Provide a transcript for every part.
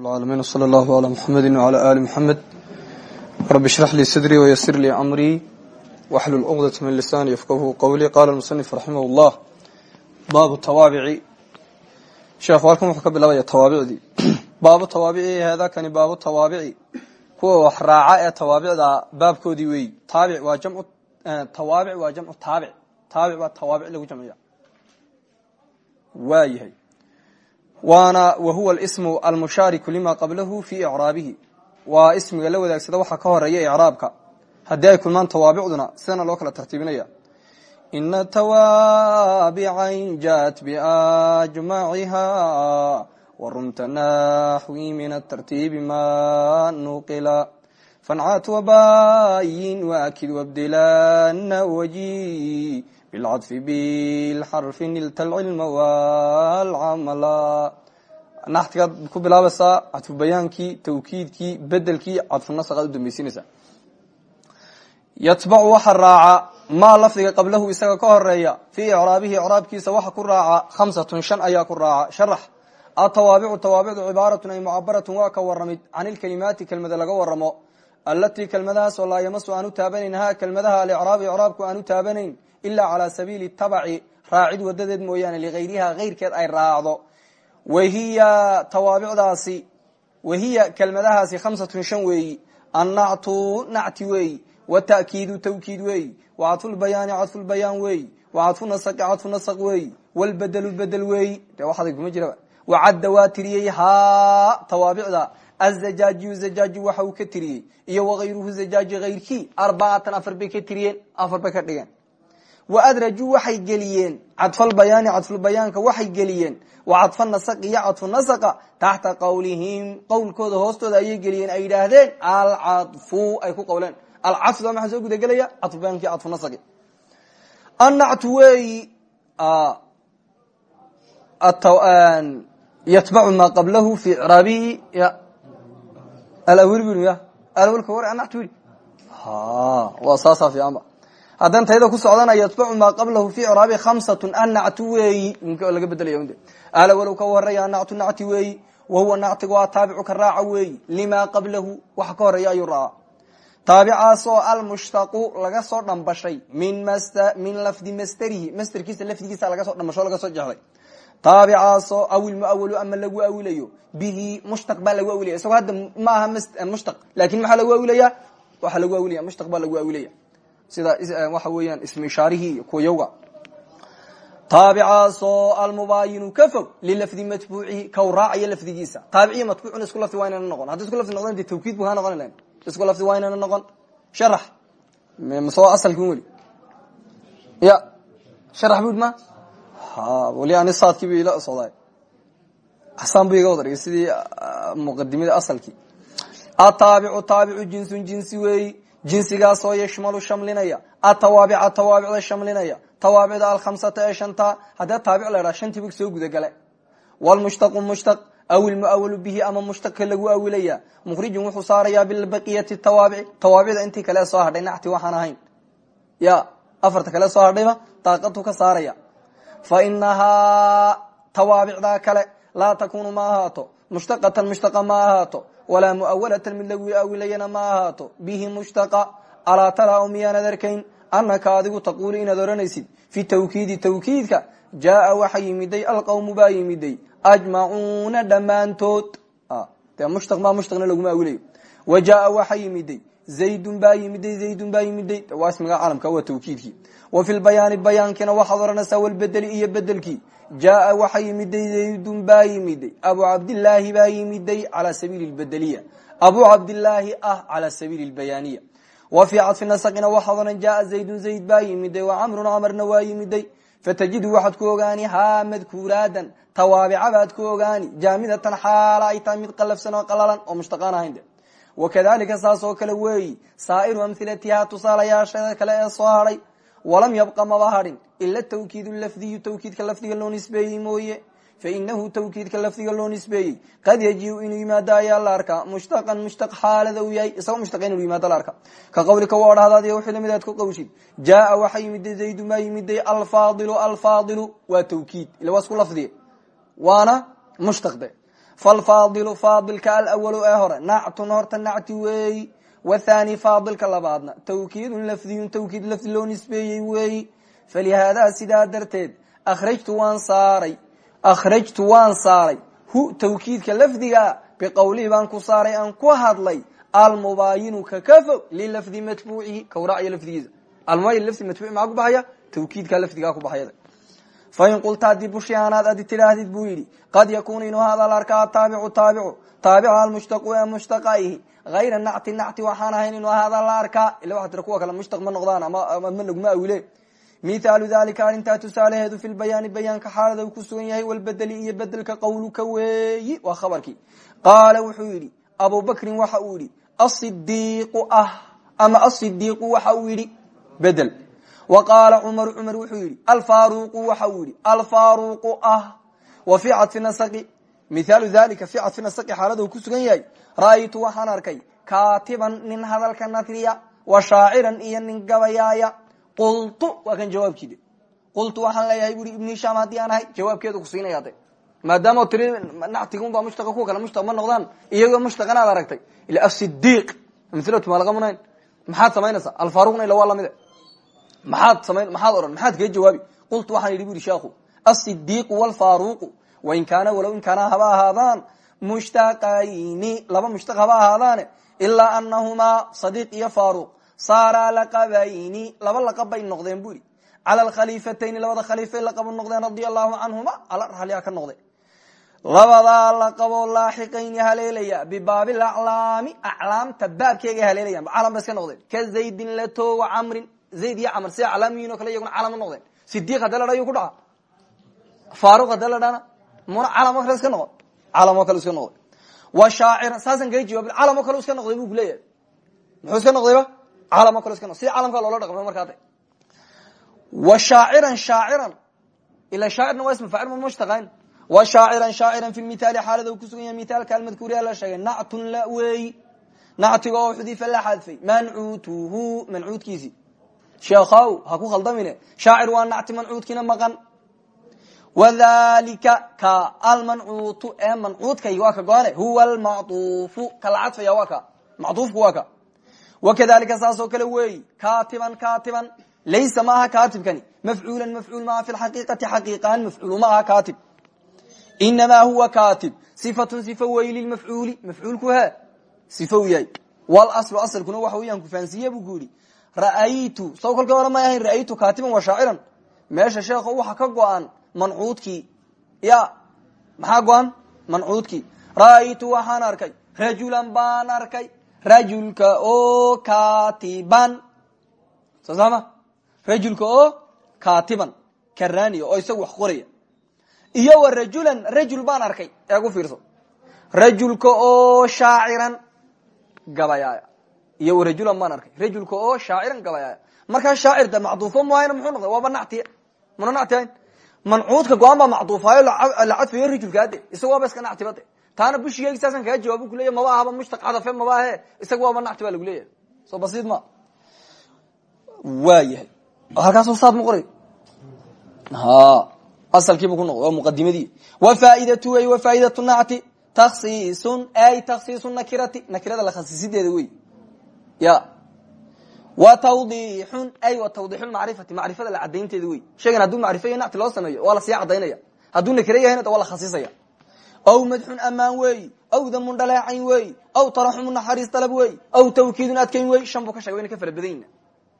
العالمين وصلى الله على محمد وعلى آل محمد رب اشرح لي صدري ويسر لي أمري واحلل عقدة من لساني يفقهه قولي قال المصنف رحمه الله باب التوابع شيخ والكم وحكى بالله التوابع دي باب التوابع هذا كان باب التوابع هو وحراعة التوابع دا باب كودي وي تابع وجمع توابع وجمع تابع تابع والتوابع له جمعية وايهي waana wahuwa ismu almushaariku lima qablahu fi icraabihi waa ismiga la wadaagsada waxaa ka horreeya icraabka haddii ay kulmaan tawaabicduna sidana loo kala tartiibinaya. Ina tawaabican jaat biajmaciha warumta naxwi min atartiibi ma nuqila. Fancaat wabayin waakid wabdilana waji bilcadfi bilxarfi nilta alcilma walcamala naxtigaad ku bilaabaysaa cadfu bayaankii tawkiidkii bedelkii cadfu nasaqaad u dambaysinaysaa yatbacu waxa raaca maa lafdiga qablahu isaga ka horreeya fii icraabihi icraabkiisa waxa ku raaca khamsatun shan ayaa ku raaca sharax atawaabicu tawaabicdu cibaaratun ay mucabaratun waa ka waramid can ilkalimaati kelmada laga waramo alatii kelmadahaas oo laa yamasu aan u taabanayn ha kelmadaha alicraabi icraabku aan u ilaa calaa sabiili tabaci raacid wadadeed mooyaane ligayriha keyrkeed ay raacdo. Wahiya tawaabicdaasi wahiya kelmadahaasi khamsatun shan weeyi. Annactu nacti weeyi. Watakiidu tawkiid weeyi. Wacadfulbayaani cadfulbayaan weeyi. Wacadfu nasaqi cadfu nasaq weeyi. Walbedelu bedel weeyi. De waxaday kuma jiraba wacadda waa tiriyey haa tawaabicda. Azajaajiyu zajaaji waxa uu ka tiriyey. Iyo wakayruhu zajaaji kayrkii arbacatan afar bay ka tiriyeen afar bay ka dhigeen waadrajuu waxay geliyeen cadfalbayaani cadfulbayaanka waxay geliyeen wacadfa nasaqi iyo cadfu nasaqa taxta qawlihim qowlkooda hoostooda ayay geliyeen ay yidhaahdeen alcadfu ay ku qawleen alcadfu waa maxaa soo gudagelaya cadfubayaanki cadfu nasaqi annactu weeyi yatbacu maa qablahu fi icraabihi ya alawil binu ya alawilka war annactu wili waa saasaa fiicanba haddana tayada ku socdana yatbacu maa qablahu fi craabi khamsatun annactu weeyi. Laga bedelaya ala walow ka horreeya annactu nacti weeyi wahuwa nactiga waa taabicu ka raaca weeyi. Limaa qablahu waxa ka horreeya ayuu raaca. Taabicaasoo almushtaqu laga soo dhambashay min min lafdi masterihi masterkiisa lafdigiisa laga soo dhambasho laga soo jexday taabicaasoo awil muawalu ama lagu awilayo bihi mushtaq baa lagu awilaya. Isagoo hadda ma aha mushtaq laakiin maxaa lagu awilaya? Waxaa lagu awilaya mushtaq lagu awilaya sida waxa weeyaan ismishaarihii iyo kuwayowga taabicaasoo almubaayinu ka fog lilafdi matbuucihi kaw raacayo lafdigiisa. Taabiciyo matbuucuna isku lafdi waa inayna noqon. Haddi isku lafdi noqdeen de tawkiid bu kaa noqon lahayn. Isku lafdi waa inayna noqon. Sharax. Masoo asalkin weli. Ya sharax bud ma? Weli ani saadkii bu ila socdaay xasaan bu iga wada dhigay sidii muqadimada asalkii. Ataabicu taabicu jinsun jinsi weeyi jinsigaasoo yashmalu shamlinaya atawaabica tawaabicda shamlinaya tawaabicda alkhamsata ee shanta haddee taabic la ydhaha shantiiba soo gudagala wlmushtaqu mushtaq aw ilmuawalu bihi ama mushtaqka lagu awilaya mukhrijun wuxuu saarayaa bilbaqiyati tawaabici tawaabicda intii kale soo hadhay waxaan ahayn. Ya afarta kale soo hadhayba daaqatu ka saaraya. Fa inahaa tawaabicdaa kale laa takunu ma mushtaqatan mushtaqa ma walaa muawalatan mid lagu awilayana ma ahaato bihi mushtaqa alaa taraa miyaanad arkayn anaka adigu taquulu inaad oranaysid fi tawkiidi tawkiidka jaaa waxa yimiday alqawmu baa yimiday ajmacuuna dhammaantood de mushtaq ma mushtaqna laguma awilayo wa jaaa waxa yimiday zaydun baa yimiday zaydun baa yimiday waa ismiga calamka waa tawkiidkii wa fi lbayaani bayaankiina waxaad oranaysaa walbedeli iyo bedelkii jaaa waxa yimiday zaydun baa yimiday abu cabdilaahi baa yimiday calaa sabiili lbedeliya abu cabdilaahi ah calaa sabiili lbayaaniya wa fii cadfi nasaqina waxaad oran jaaa zaydun zayd baa yimiday wa camrun camarna waa yimiday fatajidu waxaad ku ogaani haa madkuuraadan tawaabica baad ku ogaani jaamidatan xaala ay tahay mid qalafsan oo qalalan oo mushtaqaan ahayn de wakadalika saas oo kale weeyi saa'iru amhilatiha tusaalayaashada kale ee soo hadhay walam yabqa maba hadhin ila tawkiid lafdiyu tawkiidka lafdiga loo nisbeeyey mooye. fainahu tawkiidka lafdiga loo nisbeeyey. qad yajiu inuu yimaado ayaa la arkaa. mushtaqan mushtaq xaalada uu yahay. isagoo mushtaq inuu yimaado la arkaa. ka qawlika wa odhahdaadiy wixii la mid aad ku qawshid jaaa waxa yimiday zaydu maa yimiday alfaadilu alfaadilu waa tawkiid. ila waa isku lafdiye waana mushtaqde falfaadilu faadilka alawalu ee hore. nactun horta wathani faadilka labaadna. Tawkiidun lafdiyun tawkiid lafdi loo nisbeeyey weeyi falihaadaa sidaa darteed akhrajtu waan saaray. Akhrajtu waan saaray. Hu tawkiidka lafdiga biqowlihi baan ku saaray aan ku hadlay. Almubaayinu ka ka fog lilafdi matbuucihi kawraaciyo lafdigiisa. Almubayin lafdi matbuuci maxaa ku baxaya? Tawkiidka lafdigaa ku baxayada. Fain qulta haddii bushiaanaad adi tidhaahdid buu yidhi qad yakunu inuu hayra nacti nacti waxaan ahayn inuu hada la arkaa ila waxaa tira kuwa kale mushtaq ma noqdaan ama ma laguma awile mithaalu dalika arrintaa tusaalaheedu fi lbayaani bayaanka xaalada uu ku sugan yahay walbedeli iyo bedelka qawluka weeyi waa khabarkii qaala wuxuu yidhi abu bakrin waxa uu yidhi asidiiqu ah ama asidiiqu waxa uu yidhi bedel wa qaala cumaru cumar wuxuu yidhi alfaruqu waxa uu yidhi alfaruqu ah wa fi cadfi nasaqi mithaalu dalika fi cadfi nasaqi xaalada uu ku sugan yahay. Ra'aytu waxaan arkay kaatiban nin hadalka nasriya wa shaaciran iyo nin gabayaaya. Qultu waa kan jawaabkiide qultu waxaan leeyahay bui ibn hisham haddii aan ahay jawaabkeedu kusiinaya de maadaama tiri nactigunbaa mushtaa kuwa kale mushtaq ma noqdaan iyagoo mushtaqan aad aragtay. Ila asidiq amilatu maa laga munayn. Maxaad samaynaysaa? Alfaruqna ila waa lamide maxaad samayn maxaad odhan maxaad kaga jawaabi. Qultu waxaan yidhi bu yidhi sheekhu asidiqu walfaruqu wain kaana walow in kaana haba ahaadaan mushtaqayni laba mushtaq haba ahaadaane ilaa anahumaa sadiq iyo faruq saaraa laqabayni laba laqab bay noqdeen bu yidhi cala alkhaliifatayni labada khaliifay laqabo noqdeen radia allahu canhuma alla raalliha ka noqde labadaa laqaboo laaxiqayni haleelaya bibaabi laclaami aclaamta baabkeega haleelayan calam ba iska noqdeen ka zaydin lato wa camrin zayd iyo camr si aclaamiyiin o kale iyaguna calam noqdeen hadee la dhana muna calam o kale iska noqon. Calam oo kale iska noqday wa shaacira saasan kaga jawaab calam oo kale iska noqday bu kuleeyahay muxuu iska noqdayba calam o kale iska noqday. Si calamka loola dhaqmay markaa de wa shaaciran shaaciran. Ila shaacirna waa isma faacil ma mushtaqayn. Wa shaaciran shaaciran fi mithaali xaalada uu kusugan yahay mithaalka almadkuuriya la sheegay. Nactun la weeyi nactiga oo xudifa la xadfay. Mancuutuhu mancuudkiisi. Sheekhaw ha ku khaldamine. Shaacir waa nacti mancuudkiina maqan wadhalika ka almancuutu ee mancuudkay waa ka goane huwa almacuufu kala cadfaya waa ka macuufku waa ka wakadalika saasoo kale weeyi katiban katiban laysa maaha katibkani mafcuula mafcuul maaha fi xaqiiqati xaqiiqaan mafcuul ma aha katib huwa katib sifatun sifa weyi lilmafcuuli mafcuulku he sifa u yahay wlslu asalkuna waxa weyaan kufahansiiye bu ku ra'aytu saw kolka hore may ra'aytu katiban wa shaaciran meesha sheekho waxa ka go-an mancuudkii. Ya maxaa go-an? Mancuudkii. Ra'aytu waxaan arkay rajulan baan arkay rajulka oo katiban soo sama rajulka oo katiban karaniya oo isaga wax qoraya. Iyo wa rajulan rajul baan arkay. Eegu fiirso? Rajulka oo shaaciran gabayaaya. Iyo wa rajulan baan rajulka oo shaaciran gabayaaya. Markaa shaacir de macduufo muxuu noqday? Waaba nacti muna nacti mancuudka go'aan baa macduufaayo la cadfayo rajulka ade isaga waaba iska nactiba de taana bushigeegi saasan kaga jawaab ku leya maba ahaba mushtaq cadafe maba ahe isaga waaba nacti baa lagu leeyahay. Soo basiid ma? Waa yahay halkaasoo saad ma qoray asalkiibu ku noqday waa muqadimadii wa faaidatu wey wa faaidatu nacti taksiisun ay taksiisu nakirati nakirada la khasisideeda wey. Ya wa tawdixun ay wa tawdixulmacrifati macrifada la cadaynteeda wey. Shaygan hadduu macrifo iyo nacti loo sameeyo waa la sii cadaynaya hadduu nakiro yahayna waa la khasisaya aw madxun amaan weeyi aw damun dhaleecayn weeyi aw taraxumu naxariis dalab weeyi aw tawkiidun adkayn weeyi shan buu ka shegay wayna ka fara badanyina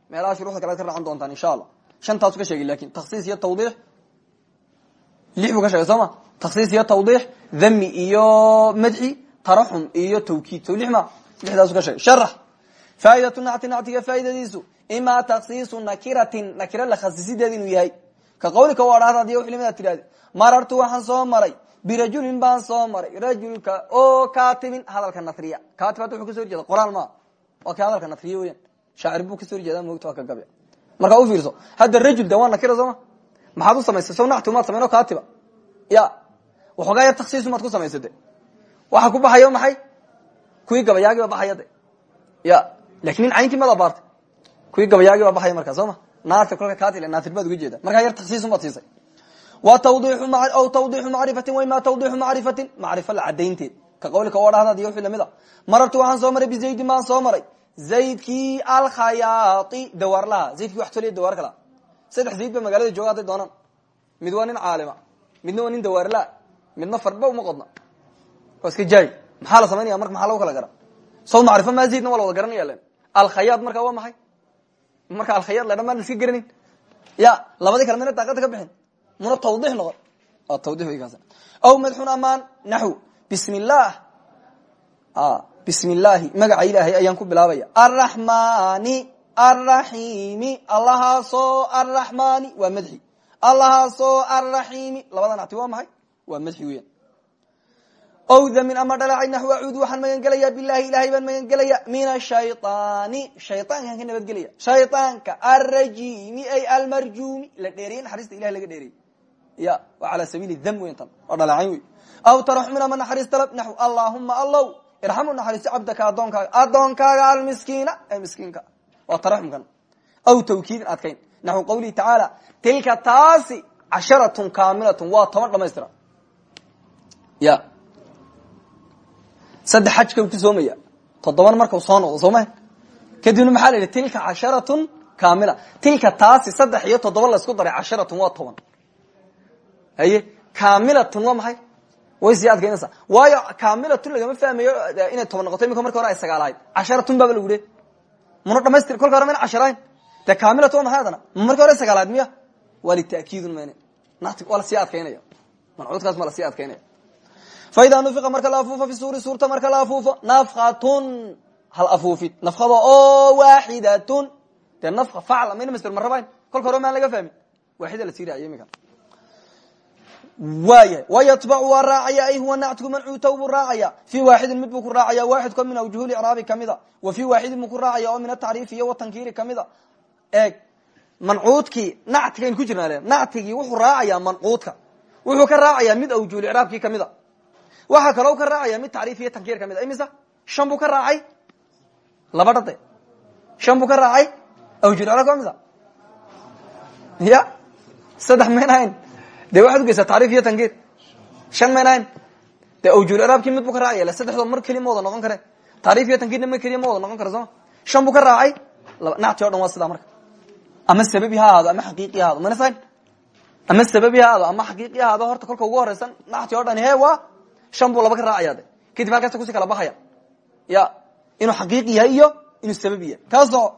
meelaha shuruxda kale ad ka raacan doontaan insha allah shantaasu ka sheegay laakiin taksiis iyo tawdix lix buu ka shegay soo ma? Taksiis iyo tawdix dhami iyo madxi taraxum iyo tawkiid. So lix faaidatu nacti nactiga faaidadiisu. Imaa taksiisu nakiratin nakira la khasisideeda inuu yahay. Ka qawlika waa dhahda adi wlimada tidhahde marartu waxaan soo maray birajulin baan soo maray rajulka o katibin hadalka nasriya katib hadda wuxuu kaso horjeeda qoraal maa waa kii hadalka nasriya weyan shaacir buu ka soo horjeeda moogta waa ka gabe markaa u fiirso hadda rajul de nakira sooma maxaad u samaysay so nacti umaad samayn o katiba ya waxoogaa yar taksiis umaad ku samaysade waxa ku baxayo maxay? Kuwii gabayaagiiba baxaya de ya laakiin nin cayntii mad abaartay kuwii gabayaagii baa baxaya markaa soo ma naarta kolka katil naatir baad uga jeeda. Markaa yar taksiis umaad siisay. Tawdixu macrifatin wa ima tawdixu macrifatin. Macrifo la cadaynteed ka qawlika oo dhahdaad iyo wixii la mid a marartu waxaan soo maray bizaydin baan soo maray. Zaydkii alkhayaai dawaarlaha zaydkii wax toliya dawaar kala. Saddex zayd ba magaalada jooga hadday doonaan mid waa nin caalima midna waa nin dawaarlaa midna farba uma qodna. Waa iska jaay. Maxaa la samaynaya marka maxaa lagu kala gara saw macrifo maa zaydna waa la wada garanaya alkhayaad marka waa maxay? Marka alkhayaad ledhan maan iska garanin ya labadii kale mina daaqada ka bixin. Muna tawdix noqon. Tawdix kaas. Aw madxun amaan naxw. Bismi illah bismi magaca ilaahay ayaan ku bilaabaya. Arraxmani arraxiimi allahaasoo arraxmani waa madxi. Allahaasoo arraxiimi labada nacti waa maxay? Waa madxi weyan owdamin ama dhalacay naxw acuudu waxaan magan gelayaa bilahi ilahay baan magan gelaya min ashayطaani shayطaankaan ka nabadgelaya shayطaanka alrajimi ay almarjumi la dheeriyey naxariista ilahay laga dheeriyey ya waa calaa sabiili dam weyn tan oo dhalacayn wey aw taraxmin ama naxariis dalab naxw allahuma allow irxamu naxariisto cabdaka adoonkaaga adoonkaaga almiskiina ee miskiinka waa taraxumkan aw tawkiidin adkayn naxw qawlihi tacaala tilka taasi casharatun kaamilatun waa toban dhamaystira ya saddex xajka ku soomaya. toddoban markau soo noqdo soo maha kadibna maxaa la yidhi tilka casharatun kamila tilka taasi saddex iyo toddoba laysku daray casharatun waa toban. Haye kamilatun waa maxay? Way sii adkaynaysaa. Waayo kamilatun lagama fahmayo inay toban noqoto imika marka hore ay sagaal ahayd. Casharatun baaba lagu le muna dhamaystir kolka hore mayna casharayn. Dee kamilatun waa maxay adana ma marka hore sagaal ahayd miya? Waa lita'kiidun mayne nati waa la sii adkaynaya. Mancuudkaas ma la sii adkaynaya faida nufiqa marka la afuufo fi suuri suurta marka la afuufo nafkatun hal afuufid nafkada oo waaxidatun dee nafka facla mayna masder ma rabayn kolka hore maan laga fahmin waaxida la sii raaciyo imika waaya wayatbacu waa raacaya ay huwa nactigu mancuuta buu raacaya fi waaxidin mid buu ku raacaya waaxidko min awjuh icraabi kamida wa fi waaxidin buu ku raacaya oo min atacriifi iyo watankiiri kamida eeg mancuudkii nactigayn ku jirnaa le nactigii wuxuu raacayaa mancuudka wuxuu ka raacayaa mid awjuhul icraabkii kamida waxaa kaloo ka raacaya mid tacriif iyo tankiir ka mid a imisa? Shan buu ka raacay? Laba dhade shan buu ka raacay? Icraabka waa misa ya? Saddex maynahayn de waxaad ugeysaa tacriif iyo tankiir? Shan maynahayn de awjuhul icraabkii mid buu ka raacaya le saddexdood mar keliya ma noqon kare. Tacriif iyo tankiirna mar keliya ma noqon sooma shan buu ka raacay? Nacti o dhan waa sidaa marka. Ama sababi ha ama xaqiiqi ha ahaado mana ama sababi ha ama xaqiiqi ha horta kolka ugu horeysan nacti dhan he shan buu laba ka raacaya de. Kadib halkaasa kusi kala baxaya. Ya inuu xaqiiqi yahay iyo inuu sababi yahay. Kaasoo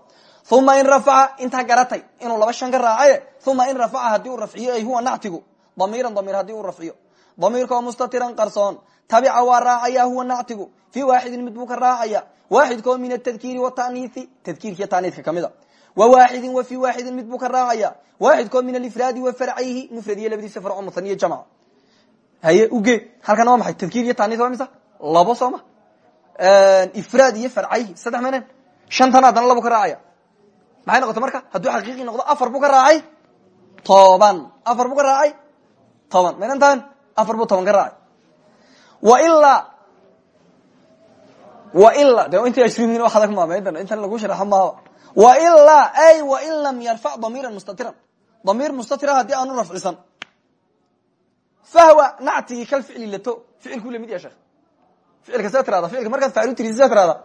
uma in rafaca intaa garatay inuu laba shan ka raacaye uma in rafaca haddii uu rafciyo ay huwa nactigu. Damiiran damiir haddii uu rafciyo. Damiirka oo mustatiran qarsoon. Tabica waa raacaya huwa nactigu. Fi waaxidin mid buu ka raacaya. Waaxidkao min atadkiiri wataniihi tadkiirkiiyo taniidka kamida wa waaxidin wa fi waaxidin mid buu ka raacaya. Waaxidkao min alifraadi wa farcayhi. Mufrad iyo labadiisa farco muhaniyo jamc haye uge halkana waa maxay? Tadkiir iyo taniis waa misa? Labo sooma ifraad iyo farcayhi saddex maynan shantana haddana labo ka raacaya. Maxay noqotay marka? Hadduu xaqiiqi noqdo afar buu ka raacay toban afar buu ka raacay toban maynan tahan afar buu toban ka raacay. Wa ilaa wa ilaa de inta ashrimin wax adag maama intan lagu sharaxo maaba wa ilaa ay wa in lam yarfac damiiran mustatiran. Damiir mustatira haddii aanu rafcisan fahwa nactigii kal ficli lato ficilkuu la mid ya sheekh ficilka saa tirada ficilka markaad faacil tirisi saa tirada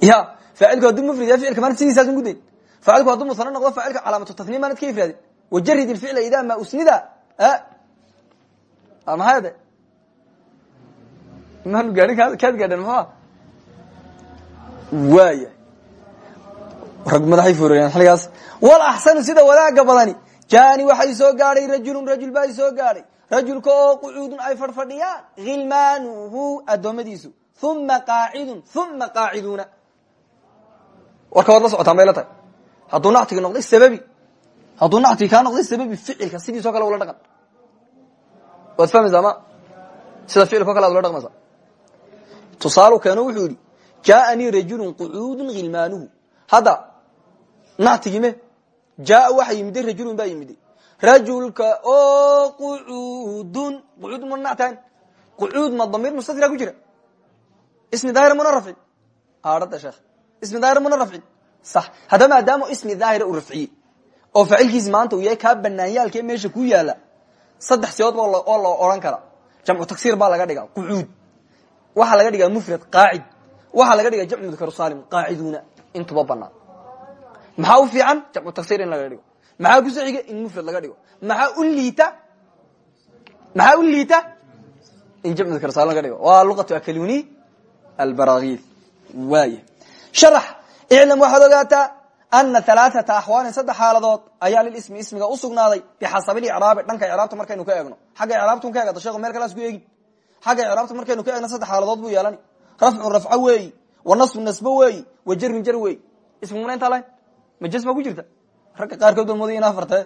ya faacilku hadduu mufrad yahay ficilka maanad sidiisaasun gudayn faacilku hadduu musana noqdo faacilka calaamatu tasniim maanad ka ifraadin wajarid ilficla idaa ma usnida maxay de maanu gaadhin kaad gaadhan muxua waaya rag madaxay foorayaan xilligaas wal axsanu sida wadaaga badani jaani waxay soo gaadhay rajulun rajul baa soo gaadhay rajulka oo qucuudun ay fadhfadhiyaan hilmaanuhu addoommadiisu. Uma qaacidun uma qaaciduuna warka waad la socotaan bay la tahay. Hadduu nactigi noqday sababi. Hadduu nactigi kaa noqday sababi ficilka sidiisoo kale ula dhaqan. Waad fahmaysaa ma? Sida ficilko kale ad ula dhaqmaysaa. Tusaalu keeno wuxuu yidhi jaaanii rajulun qucuudun hilmaanuhu hadda nactigi me jaa waxa yimiday rajulun baa yimiday rajulka oo qucuudun. Mana nactaan qucuud ma damiir mustatira ku jira. Ismi daahir muna rafcin. Aadhada sheekh. Ismi daahir muna rafcin. Sax. Haddaba maadaama ismi daahira uu rafciyey oo faacilkiisi maanta uu yahay kaa banaanyaalkee meesha ku yaalla saddex siyood oo loo odhan kara. Jamcu tagsir baa laga dhigaa. Qucuud. Waxaa laga dhigaa mufrad qaacid. Waxaa laga dhigaa jamcu mudkar salim qaaciduuna. Intuba banaan maxaa u fiican? Jamcu tagsir in laga dhigo. Maxaa ku soo xiga in mufrad laga dhigo. Maxaa u liita? Maxaa u liita? In jamcu salim laga dhigo. Waa luqatu akaluni albaragil waaya sharax. Iclam waxaad ogaataa ana alaaata axwaalin saddex xaaladood ayaa lilismi ismiga usugnaaday bixasabilicraabi dhanka icraabta markaynu ka eegno. Xagga icraabtun ka eegata sheekhu meel kalaas ku eegin. Xagga icraabta markaynu ka eegno saddex xaaladood buu yeelani rafcun rafco weeyi. Wa nasbun nasbo weeyi. Wa jarun jar weeyi. Ismiguna intaa lahayn ma jasma ku jirta. Ragga qaarkood baa moodaya in afartee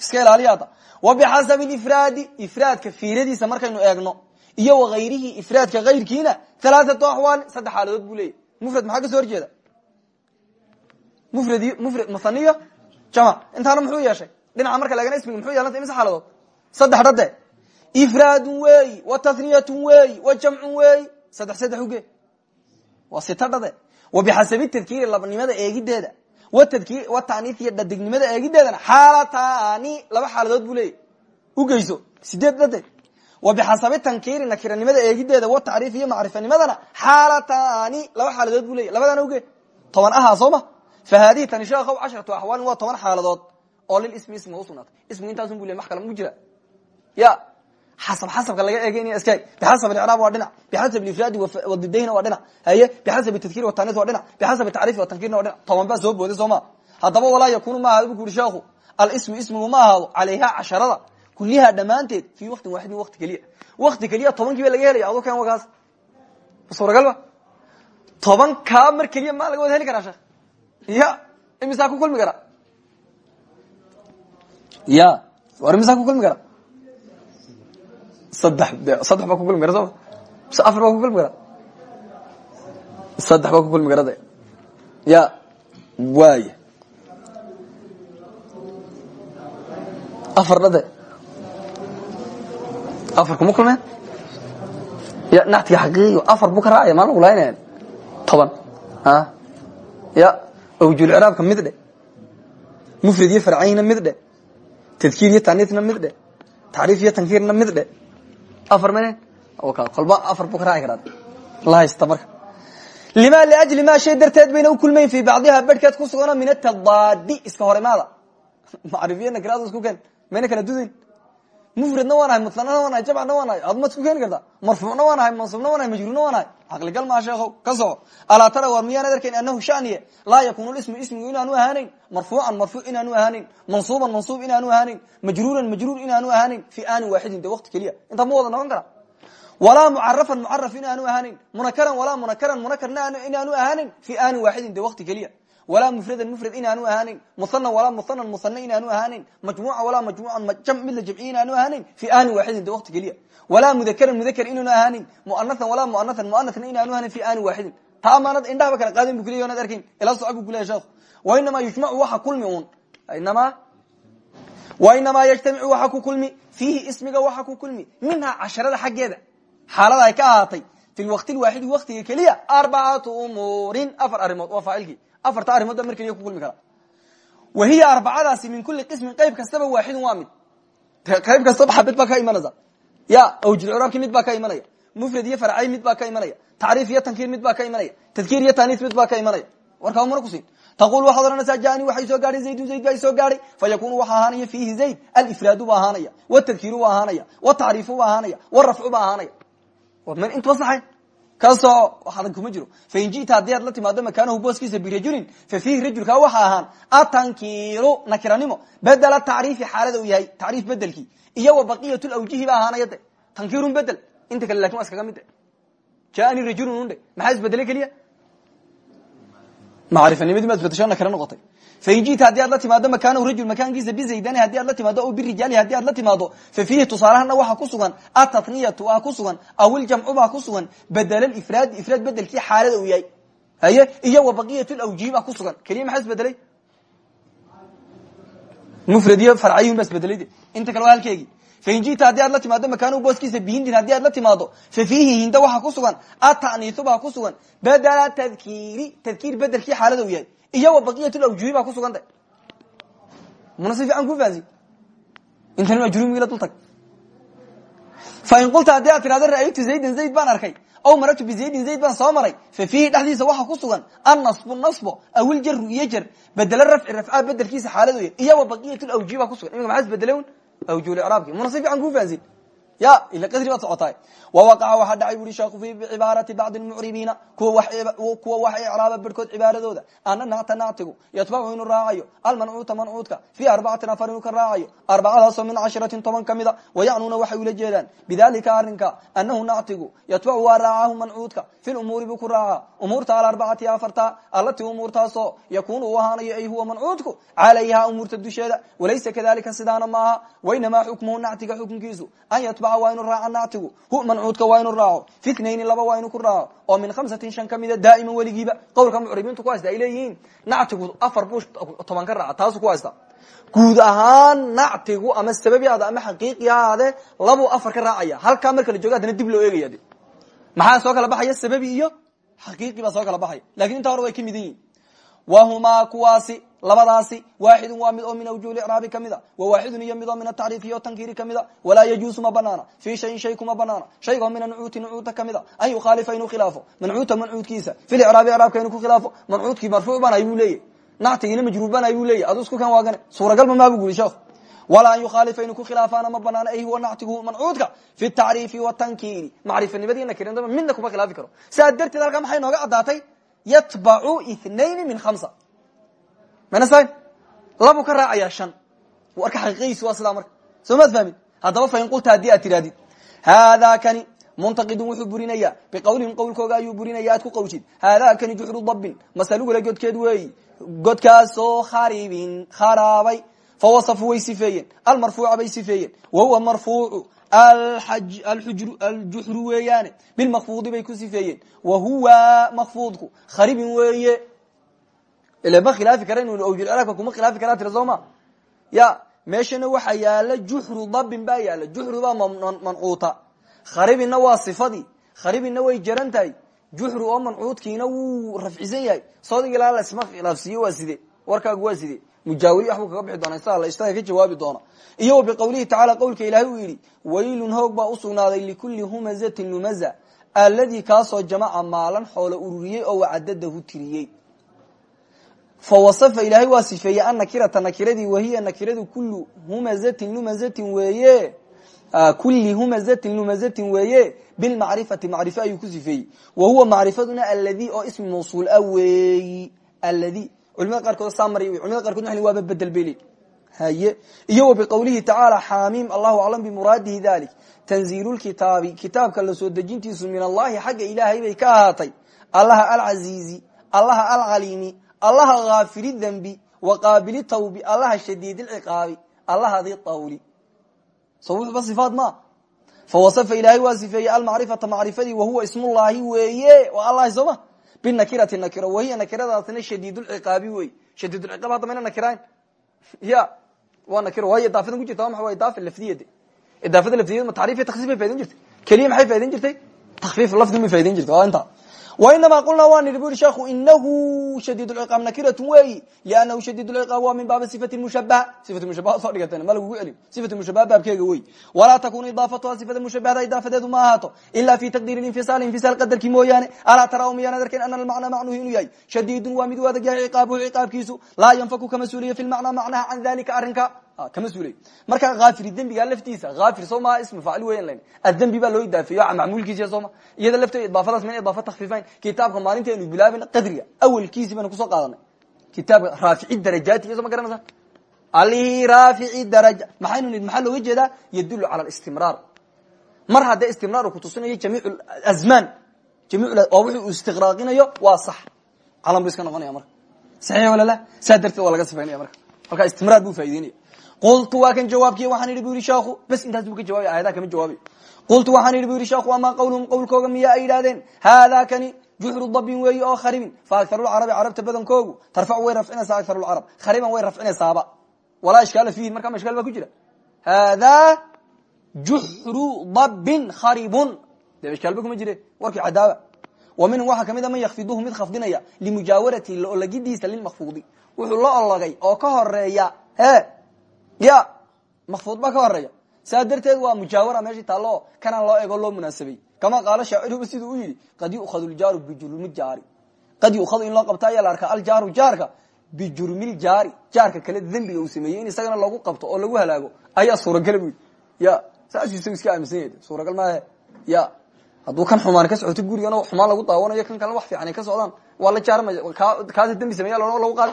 iska ilaaliyaata. Wa bixasabi ifraadi ifraadka fiiradiisa markaynu eegno iyo waayrihi ifraadka ayrkiina alaaatu axwaal saddex xaaladood buu leeyahy mufrad maxaa ka soo horjeeda? Mufrad mufrad muhaniyo jama intaana muxuu yeeshay? Dhinaca marka lagana ismiga muxuu yeelanta imise xaaladood? Saddex dhade ifraadun weeyi wa taniyatun weeyi wa jamcun weeyi saddex saddex uge. Waa sita dhade wa bixasabi tadkiiri labnimada eegideeda watadkiir wa taniif iyo dhadignimada eegideedana xaalatani laba xaaladood buu leeyahy ugeyso sideed dhade wa bixasabi tankiiri nakiranimada eegideeda wa tacriif iyo macrifanimadana xaalatani laba xaaladood buu leyahy labadana uge toban ahaa soo ma? Fa haadihi tani sheekhow casharatu axwaalin waa toban xaaladood oo lilismi ismiga usugnaatay ismiga intaasun bu ley wax kale mu jira. Ya xasab xasabka laga eegeynaya iska bixasab icraab waa dhinac bixasab ifraadi wadidayna waa dhinac haye bixasab tadkir wataniis waa dhinac bixasab tacriif watankirna waa dhinac toban baa soo booday soo ma haddaba walaa yakunu ma ahado bu uri sheekhu alismu ismigu ma ahaado calayha casharada kulihaa dhammaanteed fii waktin waaxidin wakti keliya wakti keliya tobankii ba laga helaya ado ken wakaas suuragalba toban kaa mar keliya maa laga wada heli karaa sheekh ya imisaa saddex de saddex baa ku kulmi kara sooma mise afar baa ku kulmi kara. Saddex baa ku kulmi kara de. Ya waaya afar dhade afar kuma kulmeen? Ya nactiga xaqiiqiyo afar buu ka raacaya maalin kulaynaya toban. A ya awjul ciraabka mid dhe mufrad iyo farcayna mid dhe tadkiir iyo taniisna mid dhe tacriif iyo tankiirna mid dhe afar menen kolba afar buu ka karaa. La haysta marka. Lima liajli ma shay darteed bayna u kulmayn fi bacdiha bedhkeed ku sugano min atadaadi iska horimaada macrifiya nakiraada isku keen. Mayna kala dudayn mufradna waa nahay mutlana waa nahay jamcna waa nahay adma isku keeni kartaa marfuucna waa nahay caqligal maa sheekhow ka soco alaa tara war miyaanad arkayn anahu shaniye laa yakunu ismu ismigu inaanu ahaanayn marfuucan marfuuc inaanu ahaaneyn mansuuban mansuub inaanu ahaaneyn majruuran majruur inaanu ahaaneyn fi aanin waaxidin de waqti keliya. Intaa ma noqon kara? Walaa mucarafan mucaraf inaanu ahaaneyn munakaran walaa munakaran munakarna inaanu ahaaneyn fi aanin waaxidin de waqti keliya walaa mufradan mufrad inaanu ahaaneyn muhanan walaa muhanan muhane inaanu ahaaneyn majmuuca walaa majmuucan jam mid la jamciye inaanu ahaaneyn fi aanin waaxidin de waqti keliya walaa mudakaran mudakar inaanu ahaaneyn muanathan walaa muanathan muanatna inaanu ahaaneyn fi aanin waaxidin taa amaanad indhahaba kala qaadin bu kuleya onad arkayn ilaa soco bu kuleya sheekhu wa inamaa yujmacu waxa kulmi un inamaa wa inamaa yajtamicu waxa ku kulmi fiihi ismiga waxa ku kulmi minhaa casharada xaggeeda xaalada ay ka ahaatay fi lwaqti lwaaxidi waqtiga keliya arbacatu umuurin afar arrimood waa afarta arrimood baa mar keliya ku kulmi kara. Wa hiya arbacadaasi min kuli qismin qayb kastaba waaxidun waa mid. Qayb kastaba xabid baa ka imanaysa. Ya awjil curaabki mid baa ka imanaya. Mufrad iyo farcay mid baa ka imanaya. Tacriif iyo tankiir mid baa ka imanaya. Tadkiir iyo taniis mid baa ka imanaya. Warkaa mana kusiin taqul waxaad odhanaysaa jani waxay soo gaadhay zaydun zayd baa soo gaadhay. Fa yakunu waxa ahaanaya fiihi zayd. Alifraadu ba ahaanaya. Watadkiiru ba ahaanaya. Watacriifu ba ahaanaya. Warafcu ba ahaanaya. Intuba saxayn ka soo waxadan kuma jiro. Fain jita aad la timaado makaanahu booskiisa birajulin fa fiihi rajulkaa waxa ahaan atankiiru nakiranimo bedela tacriifi xaalada uu yahay tacriif bedelkii iyo wa baqiyat lawjihi ba ahaanaya de tankiirun bedel inta kale laakiin waa mid jaani rajulun unde. Maxaa isbedele keliya macrifanimadii ma isbedesho nakira noqotay fain jita haddii aad la timaado makaanahu rajul makaankiisa bizaydani haddii aad la timaado birijaali haddii aad la timaado. Fa fiihi tusaalahana waxa ku sugan atatniyatu a ku sugan aw iljamcu baa ku sugan bedel ifraadi ifraad bedelkii xaalada uu yahay. Haye? Iyo wa baqiyat lawjihi baa ku sugan. Keliya maxaa isbedelay mufrad iyo farcayun baa isbedelay de. Inta kale waa halkeegi. Fain jita haddii aad la timaado makaanahu booskiisa bihindin haddii aad la timaado. Fa fiihi hinda waxa ku sugan ataniisu iyo wa baqiyat lawjuhi baa ku sugan de muna si fiican ku fahansi intan waa jurumigila dul tag fain qulta haddii aad tirahdo ra'aytu zaydan zayd baan arkay. Aw maragtu bizaydin zayd baan soo maray. Fa fiihi dhexdiisa waxaa ku sugan annasbu nasbo awil jaru iyo jar. Bedelo rafci rafcaa bedelkiisa xaaladooya iyo wa baqiyat lawji baa kusugan. Imika maxaa isbedelewn awjulicraabki muna si fiican kuu fahansin ya ila qadri baad socotaay. Wawaqaca waxaa dhacay bui sheekhu fi cibaarati bacdi lmucribiina kuwa wax icraaba berhkood cibaaradooda ana nacta nactigu yatbacu inuu raacayo. Almancuuta mancuudka fi arbacatin afar inuu ka raacayo. Arbacadaasoo min cashiratin toban ka mida. Wayacnuuna waxay ula jeedaan. Bidalika arrinka anahu nactigu yatbacu waa raacahu mancuudka fi lumuuri buu ku raacaa. Umuurta alarbacati afarta allatii umuurtaasoo yakunu u ahaanayo ay huwa mancuudku calayha umuurta dusheeda. Walaysa kadalika sidaana maaha wainamaa xukmuhu nactiga xukunkiisu an yatbaca waa inuu raaca nactigu hu mancuudka waa inuu raaco. Fi tnaini laba waa inuu ku raaco. Oo min khamsatin shan kamida daa'iman weligiiba. Qowlka mucribiintu ku haysta ay leeyihiin. Nactigu afar buu toban ka raaca taasu ku haysta. Guud ahaan nactigu ama sababiaada ama xaqiiqiyaade labuu afar ka raacaya. Halkaa marka la jooga haddana dib loo eegaya de maxaa soo kala baxaya? Sababi iyo xaqiiqi baa soo kala baxaya. Lakin intaa hore way ka midan yihiin wahumaa kuwaasi labadaasi waaxidun waa mid oo min awjuh icraabi ka mid a wa waaxidun iyo mid min atacriif iyo tankiiri ka mid a walaa yajuusu ma banaana fii shayin shay kuma banaana shaygoo min ancuuti nucuuta ka mid a an yukhaalifa inuu khilaafo mancuuta mancuudkiisa fi licraabi icraabka inuu ku khilaafo mancuudkii marfuuc banay buu leeyahy nactigiina majruur banay buu leeyahy isku kan waagane suuragalma maabu guri sheekhu walaa an yukhaalifa inuu ma banaana ay huwa nactigu mancuudka fi tacriifi watankiiri macrifanimadi nakirnima midna kuma khilaafi karo. Sidaa darteed maxay nooga caddaatay? Yatbacu itnayn min hamsa manasa labu ka raacaya shan. Warka xaqiiqadiisi waa sidaa marka. Soo maad fahmin? Haddaba fain qulta haddii aad tirahdid haadaa kani muntaqidun wuxuu burinaya biqawlihim qowlkooga ayuu burinaya aad ku qawshid haadaa kani juxru dabbin. Masalugule godkeed weeyi. Godkaasoo kharibin kharaabay. Fawasafuu way sifeeyeen. Almarfuuca bay sifeeyeen. Wa huwa marfuucu. Aljuxru weeyaane. Bilmakfuudi bay ku sifeeyeen. Wa huwa makfuudku kharibin weeye ile ma khilaafi kara inu awjulcraabka kuma khilaafi karaa tira ya meeshana waxaa yaalla juxru dabin baa yaalla. Juxru baa mancuuta. Kharibinna waa sifadii. Kharibinna way jaran tahay juxru oo mancuudkiina wuu rafcisan yahay. Soodig ilaa lasma khilaafsiiye waa side warkaagu waa side mujaawiri waxbuu kaga bixi doona insha alla ishtaga ka jawaabi doona iyo wa biqowlihi tacala qowlka ilaahay uu yidhi waylun hoog baa usugnaaday likulli humazatin lumaza alladii kaasoo jamaca maalan xoolo ururiyey oo wacadadahu tiriyey fa wasafa ilaahay waa sifeeyey annakirata nakiradii wahiya nakiradu kullu humazatin lumazatin weeye. Kulli humazatin lumazatin weeye. Bilmacrifati macrifo ayuu ku sifeeyey. Wa huwa macrifaduna alladii oo ismi mawsuul a weeyi. Alladii culimada qaarkood saa maray culimada qarkood wa waaba bedel bay leeyi haye. Iyo wa biqowlihi tacaala xaamiim allahu aclam bimuraadihi dalik tanziilu lkitaabi kitaabka la soo dejintiisu min allahi xagga ilaahay ka ahaatay. Allaha alcaziizi allaha alcaliimi allaha haafiri dembi wa qaabili tawbi allaha shadiid lciqaabi allaha di tawli. So wuxuba sifaat ma? Fawasafa ilaahay waa sifeeyey almacrifata macrifadii wahuwa ismullaahi weeye. Waa allahi sooma binakirati nakiro wahiya nakiradaasna shadiidulciqaabi wey. Shadiidulciqaab hadda mayna nakirayn? Ya waa nakiro waayo idaafadan ku jirta maa waa idaafa lafdiyade idaafada lafdiyad ma tacriif iyo taksiis bay jirtay? Keliya maxay faidin jirtay? Takfiif lafdi may faidin jirtay. Waa inta wainama qulnaa waa nidhi bu yhi sheekhu inahu shadiid lciqaab nakiratun weeyi liannahu shadiid lciqaab waa min baabi sifati mushabaha sifatu mushabaha soo dhigateen ma lagugu celin sifatu mushabaha baabkeega wey walaa takunu idaafatuha sifada mushabahada idaafadeedu ma ahaato ila fi taqdiiri infisaal infisaal qadarkii mooyaane alaa tara miyaan arkayn ana almacnaa macnuhu inuu yahay shadiidun waa mid u adag yahay ciqaabuhu ciqaabkiisu laa yanfaku kama suuliyo fi lmacnaa macnaha can dalika arrinka kama suulay marka aafiri dembiga laftiisa aafir soo maa ismu faacil weyan adembi baa loo idaafeeyo macmuulkiisiya sooma iyada lafteeda idaafadaas min idaafa takfiifayn kitaabka maalinta aynu bilaabin qadriga awelkiisi baynu ku soo qaadanay. Kitaabka raafici darajaati so ma garanaysa? Alihi raafici daraja maxaynu nihi maxaa looga jeedaa? Yadulu cala istimraar mar haddee istimraar kutusinayo jamiic azmaan oo wuxuu istiqraaqinayo waa sax. Calan bu iska noqonaya marka. Saxiix wala la saa darteed waa laga sifaynaya marka. Halkaa istimraar buu faa'ideynaya qultu waa kan jawaabkiy waxaan idhi bu yihi sheekhu bes intaas buu ka jawaabay aayadaha kama jawaabayo qultu waxaan idhi bu yihi sheekhu amaa qawluhum qowlkooga miya ay yidhahdeen haadaa kani juxru dabin weeyi oo kharibin fa akarulcarabi carabta badankoogu tarfacu way rafcinaysaa akarulcarab khariban way rafcinaysaaba walaa ishkaala fiihi markaa ma ishkaal baa ku jira. Haadaa juxru dabin kharibun. Dee ishkaalba kuma jire warkii cadaaba wa minhum waxaa ka mid a man yakfiduhu mid khafdinaya limujaawarati laolagidiisa lilmakfuudi wuxuu la ologay oo ka horreeya he ya makfuud baa ka horreeya saa darteed waa mujaawara meeshii taallo kanaan loo eego loo munaasabay. Kama qaalo shaaciruba siduu u yidhi qad yukhadu ljaaru bijurmi jaari. Qad in loo qabto ayaa la arkaa aljaaru jaarka bijurmiljaari jaarka kale dembiga uu sameeyey in isagana lagu qabto oo lagu halaago ayaa suuragala bu ya saasuu isagu iska aaminsan suuragal maahe ya hadduu kan xumaan ka socoto gurigan oo xumaan lagu daawanayo kan kalena wax fiican ay ka socdaan. Waa la jaarmay kaasi dembi sameeya lagu qaadi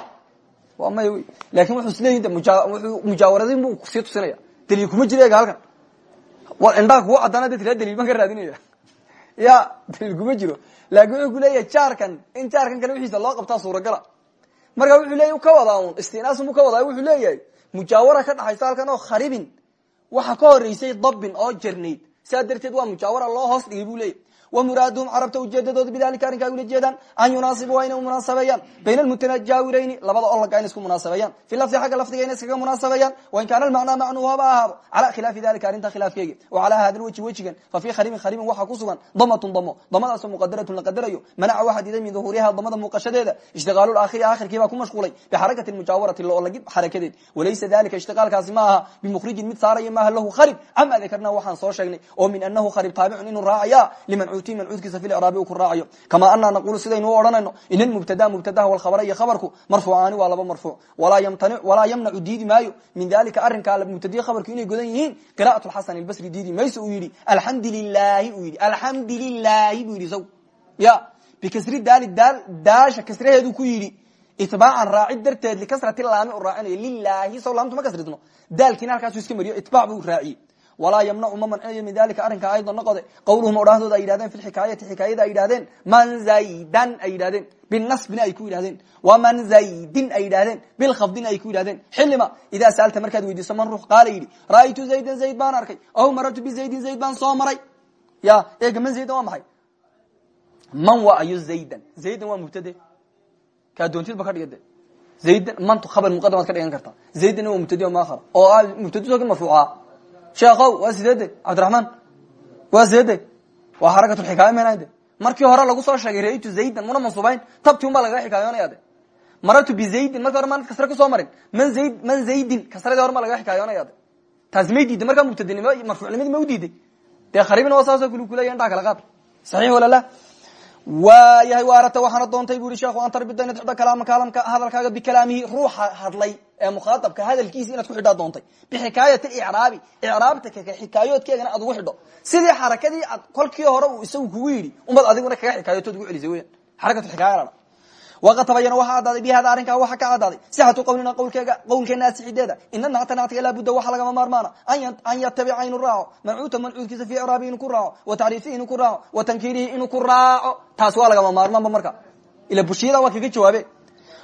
waa maya wy laakiin wuxuu isleeyihin de muja wuxuu mujaawaradin bu sii tusinaya. Daliil kuma jira halkan. War indhaa kugu caddaana de tira daliil baan ka raadinaya. Ya daliil kuma jiro. Laakin wuxuu kuleeyahay jaarkan in jaarkan kale wixiisa loo qabtaa suuragala. Marka wuxuu leeya ka wadaa un istinaasmu ka wadaa wuxuu leeyahay mujaawara ka dhaxaysa halkan oo kharibin. Waxa ka horeysay dabbin oo jarnayd saa waa mujaawara loo hoos dhigay bu leeyahy wamuraaduhum carabta ujeedadooda bidalika arrinka ay ula jeedaan an yunaasibu waa inay bayna almutanajaawirayni labada olaga in isku munaasabeeyaan fi lafdi xagga lafdiga ina iskaga munaasabeeyaan wain kaana almacnaa macnuhu haba ahaado cala khilaafi dalika arrinta khilaafkeegi wa calaa hada lweji wejigan fa fii kharibin kharibin waxaa ku damatun damo damadaasoo muqadaratun la qadarayo manaca waxaa diiday min duhuuriha damada muuqashadeeda ishtiqaalu aakhiri aakhirkii baa ku mashquulay bixarakati mujaawarati loolagid xarakadeed walaysa dalika ishtiqaalkaasi ma aha bimukhrijin mid saaraya maaha lahu kharib cama dakarna waxaan soo sheegnay oo min anahu kharib taabicun inuu raacaya liman uutiy mancuudkiisa fi icraabi uu ku raacayo. Kamaa anaa naqulu sidaynu u odhanayno in almubtada mubtadaha walkhabara iyo khabarku marfuucaani waa laba marfuuc walaa yamnacu diidi maayo min dalika arrinkaa mubtadiye khabarku inay godan yihiin qira'at xasan albasri diidi mayse uu yidhi alxamdu lilahi uu yidhi alxamdu lilahi buu yidhi saw. Ya bikasri daali daal daasha kasraheedu ku yidhi itbaacan raacid darteed likasrati laami u raacinayo lilahi saw laamtu ma kasridno daalkiina halkaasu iska mariyo itbaac buu raaciyey walaa ymnacu ma mancinayo min dalika arrinka ayda noqode qawluhum odhahdooda ay yidhahdeen fi xikaayati xikaayada ay yidhahdeen man zaydan ay yidhahdeen binasbina ay ku yidhahdeen waman zaydin ay yidhahdeen bilkhafdina ay ku yidhahdeen. Xilima idaa saalta markaad weydiiso man ruux qaala yidhi ra'aytu zaydan zayd baan arkay aw marartu bizaydin zayd baan soo maray? Ya eega man zaydan waa maxay? Man wa ayo zaydan. Zaydan waa mubtade. Kaa doontidba ka dhiga de zaydan mantu khabar muqadamaad ka dhigan kartaa zaydanna waa mubtade maakhar oo mubtade soo marfuuca sheekhow waa sideede cabdiraxmaan waa meenade markii hore lagu soo sheegay ra'aytu zaydan muna mansuubayn. Tabti un baa lagaga xikaayoonaya de marartu bizaydin marki hore maan kasre ku soo marin. Man zayd man zaydin kasradii hore ma lagaga xikaayoonaya de taasi may diiday markaa ma u diiday. Dee kharibina waa kuli kuleya indhaha kala qaad. Saxiix waayahay waarata waxaana doontay bu ihi sheekhu an tarbida inaad xidho kalaama kaalamka hadalkaaga bikalaamihi ruuxa hadlay ee mukhaaabka hadalkiisi inaad ku xidhaa doontay. Bixikaayati icraabi icraabta xikaayoodkeegana aad ugu xidho. Sidii xarakadii ad kolkii hore uu isagu kugu yidhi umad adiguna kaga xikaayotood ugu celisay weyan xarakatu xikaaya waqad tabayana waxaa cadaaday bi hada arrinkaa waxa ka cadaaday sixatu qawlina qawlkeega qawlkeena asixideeda ina nacta nactiga laabuda waxa lagama maarmaana an yatabica inuu raaco mancuuta mancuudkiisa fi icraabihi inuu ku raaco wa tacriifihi inuu ku raaco wa tankiirihi inuu ku raaco taas waa lagama maarmaanba marka ila bushiyada waa kaga jawaabe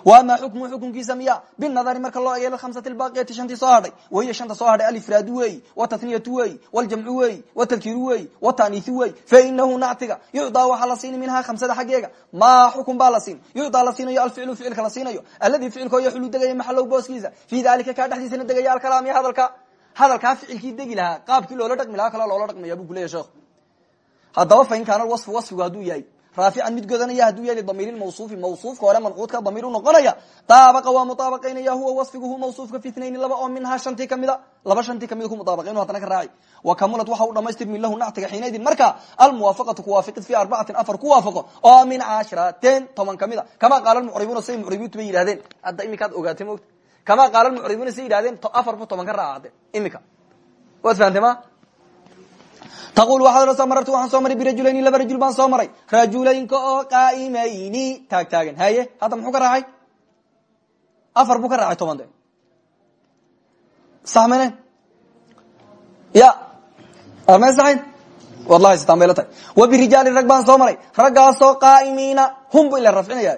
wama xukmu xukunkiisa miya? Binadari marka loo egay hamsati baqiyati shantii soo hadhay wahiy shanta soo hadhay alifraadu weeyi wataniyatu weeyi waljamcu weeyi watadkiiru weeyi wataniiu weeyi fainahu nactiga yucdaa waxaa la siini minhaa khamsada xaggeega. Maa xukun baa la siin. Yucdaa la siinayo alficlu ficilka la siinayo. Alladii ficilkoo yaxulu degaya maxalow booskiisa? Fii dalika kaa dhexdiisana degaya alkalaami hadalka. Hadalkaa ficilkii degi lahaa qaabkii loola dhaqmi lahaa kaloo loola dhaqmaya bu kuleya sheekhu haddaba fain kaana wasfu wasfigu hadduu yahay raafican mid godanaya hadduu yahay lidamiir mawsuufi mawsuufka hore manquudka damiir unoqonaya daabaqa waa mutaabaqaynaya huwa wasfiguhu mawsuufka fi itnayn laba oo minhaa shantii kamida laba shantii kamida ku mutaabaqayn hadana ka raaci wa kamulat waxa u dhamaystirmi lahu nactiga xiinaydin. Marka almuwaafaqatu kuwaafiqid fi arbacatin afar ku waafaqo oo min cashraten toban kamida kama qaala mucribuuna siday mucribiintu bay yidhahdeen hadda imikaad ogaatay mogta kama qaala mucribuuna siday yidhahdeen afar bu toban ka raacade imika. Waad fahamtay ma taqul waxaad marartu waxaan soo maray birajulayni laba rajul baan soo maray rajulaynka oo qaa'imayni taag taagan haye hadda muxuu ka raacay afar buu ka raacay toban de sax mane ya armay saxayn wallahi sitaan bay la tahay wa birijaali rag baan soo maray raggaasoo qaa'imiina hum bu ila rafcinaya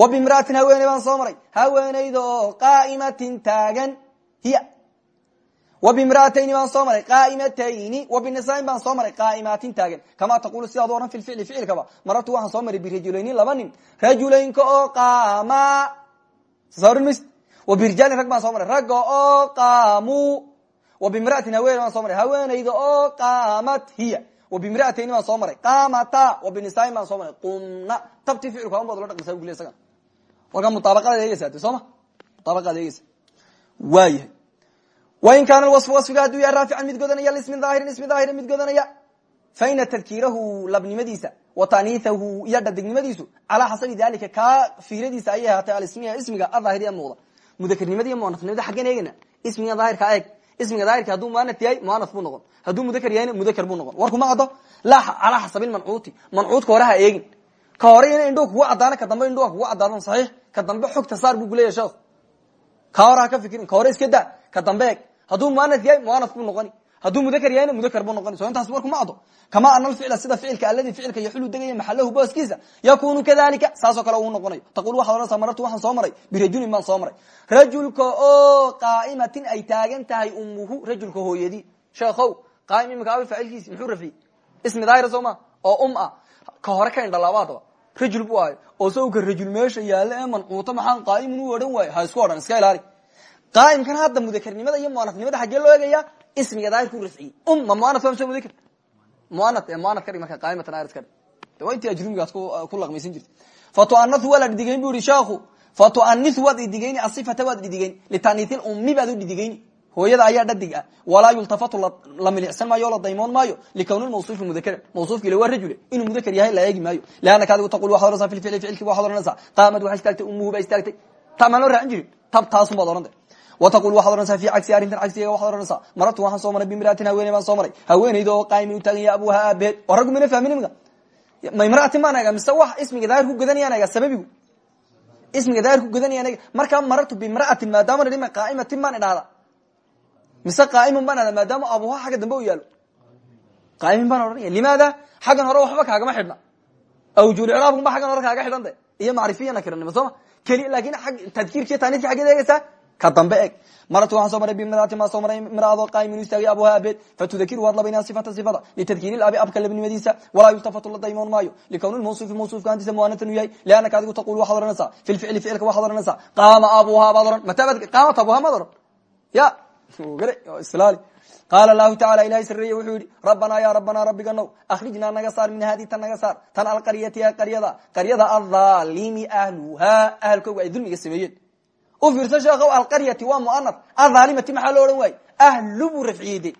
wa bimra'atin haweeney baan soo maray haweeneyda oo qaa'imatin taagan hiya wbimraatayni baan soo maray qaaimatayni wabinisain baan soo maray qaaimatin taagan kamaa taqulu sidaad ohan fi ficli ficilkaba marartu waxaan soo maray birajulayni laba nin rajulaynka oo qaama soorin ms wabirijaalin rag baan soo maray ragga oo qaamu wabimraatin haweeney baan soo maray haweeneyda oo qaamat hiya wabimraatayni baan soo maray qaamata wabinisain baan soo maray qumna tabti ficilku eegeysa waayahay wain kaana lwaصfu waصfiga hadduu yahay raafican mid godanaya lismin daahirin ismi daahirin mid godanaya faina tadkiirahu labnimadiisa wa taniithahu iyo dhadignimadiisu calaa xasabi dalika kaa fiiradiisa ayay ahaatay alismiya ismiga adaahir ee muuqda. Mudakarnimada iyo muanasnimada xaggeen eegana ismiga daahirka eeg ismiga daahirka hadduu muanaf yahay muanas buu noqon. Hadduu mudakar yahayna mudakar buu noqon. Warkuma caddo la calaa xasabi mancuuti mancuudka hore ha eegin. Ka hore ina indhuhu kugu caddaana ka dambe indhuha kugu caddaadan saxiix. Ka dambe xogta saar buu kuleyahy sheekhu ka hore ha ka fikirin ka hore iska da ka dambe eeg hadduu muanas yahay muanas buu noqoni. Hadduu mudakr yahayna mudakr buu noqonay so intaas ma ado kama ana alficla sida ficilka aladi ficilka yaxulu degaya maxalahu booskiisa yakunu kadalika saasoo kale uu noqonayo taqul waxaad odhanaysaa marartu waxaan soo maray birajulin baan soo maray. Rajulka oo qaa'imatin ay taagan tahay rajulka hooyadii sheekhow qaa'im imika aba faacilkiisi muxuu rafciyey ismi daahira soo oo um ah. Ka hore ka indhalabaadaba rajul bu ahay. Oo sawka rajul meesha yaalla ee mancuuto maxaan qaa'imun u odhan ha isku odhan iska ilaali qaa'imkan hadda mudakarnimada iyo muanasnimada xaggee loo eegaya ismiga daahirku rafciyey um ma muanas waa mudakr muana ee muanad ka marka qaimatan ayrs ka dhig. Ajrumigaas ku laqmaysan jirtay. Fatuanathu waa la dhidigayn bu ihi sheekhu fatuanihu waad idigayni asifata waad dhidigayn litaniiil ummi baad u dhidigayni. Hooyada ayaa dhadig ah. Walaa yultafatu la milicsan maayo o la daymoon maayo. Likawni mawsuufi mudakara mawsuufki ila waa rajule inuu mudakar yahay la eegi maayo. Leannaka adigu taqul waxad ohanaysaa fi ficli ficilki waxad ohanaysaa qaamad waxay istaagtay umuhu baa istaagtay. Ta maan loo raacin tab taasun baad de wataqul waxaad ohanaysaa fi cagsi arrintan cagsigeega waxad ohanaysaa marartu waxaan soo maray bimraatin haweeney baan soo maray haweenayda oo qaaimin u taagan yaha abuha aabeed oo raggu mina fahmin imika ma imraatin baan eega mise wax ismiga daahir ku godanayaan eega sababigu ismiga daahir ku godanayaan eega markaa marartu bimra'atin maadaama nidhima qaa'imatin baan idhahda mise qaa'iman baan idhahda maadaama dambe u yaalo qaa'imin baan odhanaya limaada xaggan hore waxba kaagama xidhna awjuulciraabkun ba xaggan hore kaaga xidhan de iyo macrifiya nakiranima sooma keli laakin tadkiirkiiyo taaniiska xaggeed eegaysaa ka dambe eg maratu waxaan soo maray bimraati maa soo maray imraado qaa'imin istaagay abuha aabeed fatudakiru waad labaynaa sifata sifada litadkiiri abi abka labnimadiisa walaa yultafatu la daymoon maayo likawni mawsuufi mawsuufka antiisa muanatan u yahay liannaka adigu taqul waxaad ohanaysaa fi lficli ficilka waxaad ohanaysaa qaama abuha baad ohan mataabad qaamat abuha maad ohan ya. Gare islaali qaala lahu tacala ilahay sareeye wuxuu yihi rabbanaa ya rabbanaa rabbiganow akhrijnaa naga saar min haadi tan naga saar tan alqaryati qaryada qaryada adhaalimi ahluhaa ahalkooga ay dulmiga sameeyeen u fiirso sheekhow alqaryati waa muanaf adhaalimati maxaa lo odhan waaye ahlu buu rafciyey de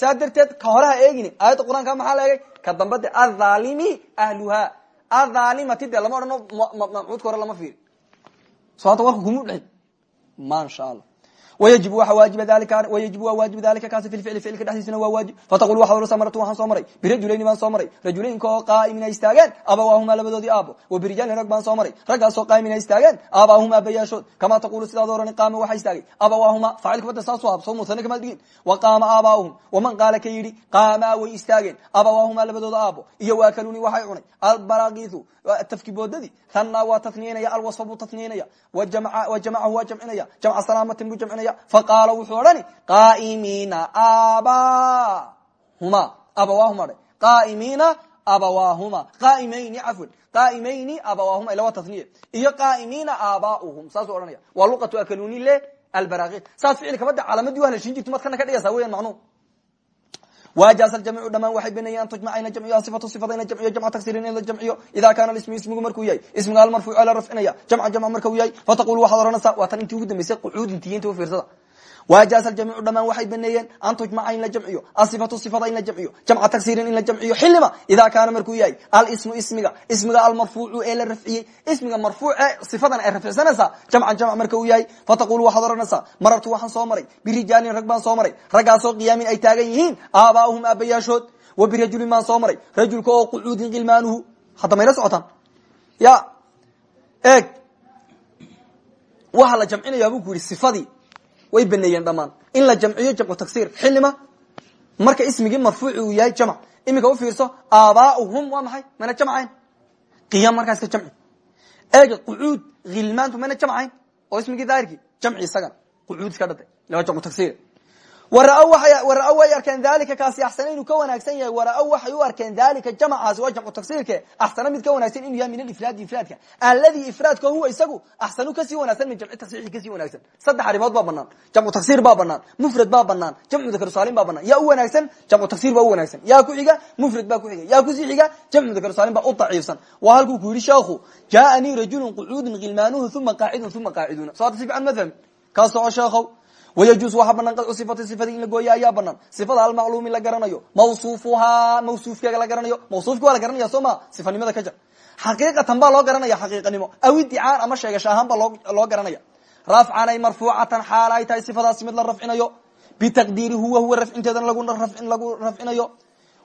saa darteed ka horeha eegini aayadda qur'aanka maxaa la eegay ka damba de adhaalimi ahluhaa adhaalimati de lama odhano mamcuudka hore lama fiiri so warka kuma dhexi maasha allah wayajib waa waajiba dalika waa kaasi fi lficli ficilka dhexdiisana waa waajib fataqul waxaad odhanaysaa maratu waxaan soo maray birajulayni baan soo maray rajulayinka oo qaa'imin ay istaageen abawaahumaa labadoodii aabo wa birijaalin rag baan soo maray raggaasoo qaa'imin ay istaageen aabaahuma abayaashood kamaa taqulu sidaad orani qaama waxaa istaagay abawaahuma faacilka badda saasu hab soo muusane kamaad dhigin wa qaama aabaahum waman qaala ka yidhi qaamaa way istaageen abawaahumaa labadooda aabo iyo waakaluni waxay cunay albarakiisu tafkiboodadii tanna waa taniyanaya alwasfa buu taniyanaya wa jamacahu waa jamcinaya jamca salaamatin buu jamcinaya faqaala wuxuu odhani qaa'imiina aabahuma abawaahuma dhe. Qaa'imiina abawaahuma qaa'imayni cafwan. Qaa'imayni abawaahuma ila waa iyo qaa'imiina aabaauhum saasuu odhanaya. Waa luqatu akaluni le albaraki saas ficilka badda calamadii waa heshin jirto maad kana ka dhigaysaa weyan macnuu wajaas jamcu dhamaan waxay baneeyen an tujmaca ina jamciyo sifatu sifada ina jamciyo jamca taksirin in la jamciyo ida kaana ismu ismigu markuu yahay ismiga almarfuuc la rafcinaya jamca jamc markau yahay fataqul waxaad ohanaysaa waa tan intii ugu dambeysay qucuudintiyiinta u fiirsada wajaas jamcu dhamaan waxay baneeyeen an tujmaca in la jamciyo asifatu sifada in la jamciyo jamca taksirin in la jamciyo xilima ida kaana markuu yahay alismu ismiga ismiga almarfuucu ee la rafciyey ismiga marfuuce sifadan ay rafcsanaysaa jamcan jamc marka uu yahay fataqul waxaad ohanaysaa marartu waxaan soo maray birijaalin rag baan soo maray raggaasoo qiyaamin ay taagan yihiin aabaahum aabayaashood wa birajulin baan soo maray rajulka oo qucuudin qilmaanuhu hadda mayla socotaan? Ya eeg way baneeyeen dhamaan. In la jamciyo jamcu tagsir xilima marka ismigii marfuuci uu yahay jamc iminka ufiirso aabaauhum waa maxay? Mana jamcayn. Qiyam markaa iska jamci. Eega qucuud hilmaantu mana jamcayn. Oo ismigii daahirkii jamci isagana qucuud iska dhada laba jamcu tagsir wara way arkeen dalika kaasi axsana inuu ka wanaagsan yahay. Wara waxay u arkeen dalika jamcaasi waa jamcu tagsirke axsana mid ka wanaagsan inuu yahay min alifraadi ifraadka. Aladi ifraadka huwa isagu axsanu ka sii wanaagsan min jamci tagsiri ka sii wanaagsan. Saddex arrimood baa banaan jamcu tagsir baa banaan mufrad baa banaan jamcu dakar saalim baa banaan yaa u wanaagsan jamcu tagsir baa u wanaagsan. Yaa ku xiga mufrad baa ku xiga. Yaa ku sii xiga jamcu dakar saalim baa u daciifsan. Waa halkuu ku yihi sheekhu jaanii rajulun qucuudun khilmaanuhu uma qaacidun uma qaaciduna so hadda si fiican ma fahmi kaa soco sheekhow wayajuus waxaa banaan qadcu sifati sifadii in la gooya ayaa banaan sifada almacluumi la garanayo mawsuufuhaa mawsuufkeega la garanayo mawsuufki waa la garanaya soo ma sifanimada ka jar xaqiiqatan baa loo garanaya xaqiiqanimo aw idicaan ama sheegasha ahaan baa loo garanaya rafcan ay marfuucatan xaal ay tahay sifadaasi mid la rafcinayo bitaqdiiri huwa huwa rafcinteedana lagu rafcinayo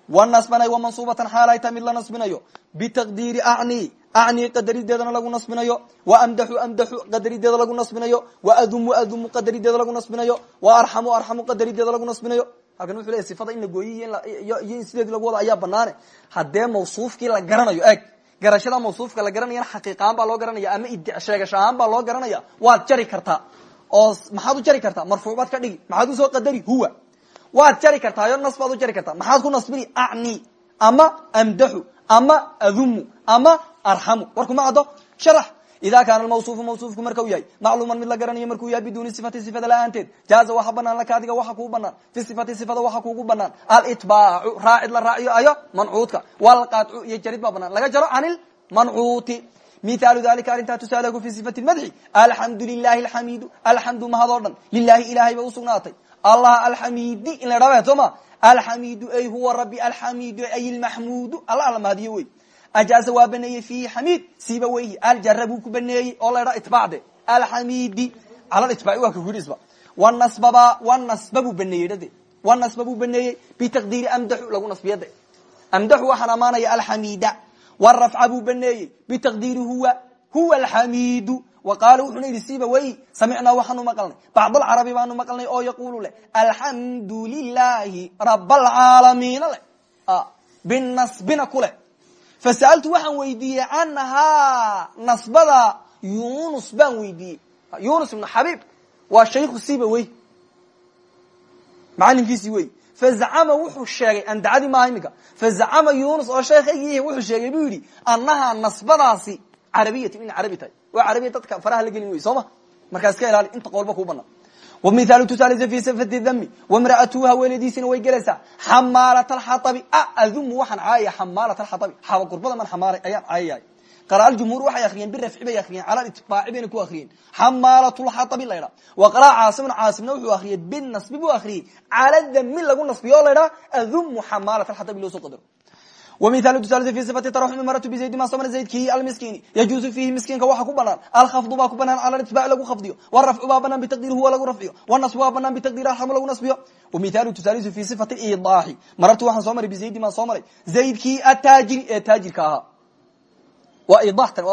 wanasban ay wamansubatan xaal ay tahay mid la nasbinayo bitaqdiiri acni acni qadarideedana lagu nasbinayo waamdaxu amdaxu qadarideeda lagu nasbinayo waadumu adumu qadarideeda lagu nasbinayo waarxamu arxamu qadarideeda lagu nasbinayo halkan wuxu leya sifada in la gooyiy iyo in sideedi lagu wado ayaa banaane haddee mawsuufkii la garanayo eeg garashada mawsuufka la garanayana xaqiiqahaan baa loo garanaya ama sheegash ahaan baa loo garanaya waad jari kartaa oo maxaad u jari kartaa marfuuc baad ka dhigi maxaad u soo qadari huwa waad jari kartaa yo nas baad u jari kartaa maxaad ku nasbini acni ama amdaxu ama adumu ama arxamu warkuma caddo sharax ida kaana mawsuufu mawsuufku marka u yahay macluuman mid la garanayo markuu yahay biduuni sifati sifada la'aanteed jaaza waxa banaan laka adiga waxa kuu banaan fi sifati sifada waxa kuugu banaan alitbaacu raacid la raaciyo ayo mancuudka walqaadcu iyo jarid baa banaan laga jaro can ilmancuuti mithaalu dalika arrintaa tusaalagu fi sifati madxi alxamdu lilahi alxamidu alxamdu mahadoo dhan lilahi ilahay bay usugnaatay allah alxamidi in la dhabe soo ma alxamidu ay huwa rabi alxamidu ay ilmaxmudu alla alla mahadiyo wey ajaaza waa baneeyey fiihi xamiid siiba weyhi aljara buu ku baneeyey oo la dha itbacde alxamidi cala itbaci waa ka kuidhisba wanasbaba wanasba buu baneeyey dhade wanasba buu baneeyey bitaqdiiri amdaxu lagu nasbiyade amdaxu waxaan amaanaya alxamida warafca buu baneeyey bitaqdiiri huwa huwa alxamidu wa qaala wuxuna yidhi siiba wey samicnaa waxaanu maqalnay bacd alcarabi baanu maqalnay oo yaquulu leh alxamdu lilahi rab alcaalamiina leh binasbina ku fasa'altu waxaan weydiiyey canhaa nasbada yunus baan weydiiyey yunus ibnu xabiib waa shaykhu siba wey macalinkiisii wey fazacama wuxuu sheegay andacadii maaha imika fazacama yunus oo sheekhaygii wuxuu sheegay buu yidhi annahaa nasbadaasi carabiyatu in carabi tahay waa carabiya dadka faraha la gelin wey soo ma markaa iska ilaali inta qolba kuu banaan wmithalu tusaalisa fi sifati dami wamraatuhu haweenadiisina way gelaysaa xamaalat alxaabi adumu waxaan caayaya xamaalat alxaabi xaba gurbada man xamaalay ayaan caayayay qara aljumhuur waxay akriyeen birafci bay akriyeen cala itbaaci bayna ku akriyeen xamaalat lxaabi la ydhaa wa qara caasimna caasimna wuxuu akriyey binasbi buu akriyey cala dami lagu nasbiyo la ydhaa adumu xamaalat alxaabi loo soo qadaro wmithalu tusaalisa fi sifati taraxumi maratu bizaydi ma samra zaydkii almiskiini yajuuzu fiihi miskiinka waxa ku banaan alkhafdu baa ku banaan cala itbaci lagu khafdiyo warafcu baa banaan bitaqdiir huwa lagu rafciyo wanasbu baa banaan bitaqdiir alxamu lagu nasbiyo wmithalu tusaalisu fi sifati idaaxi marartu waxaan soo maray bizaydi maan soo maray zaydkii ataajiri ee taajirka ahaa waa idaxtan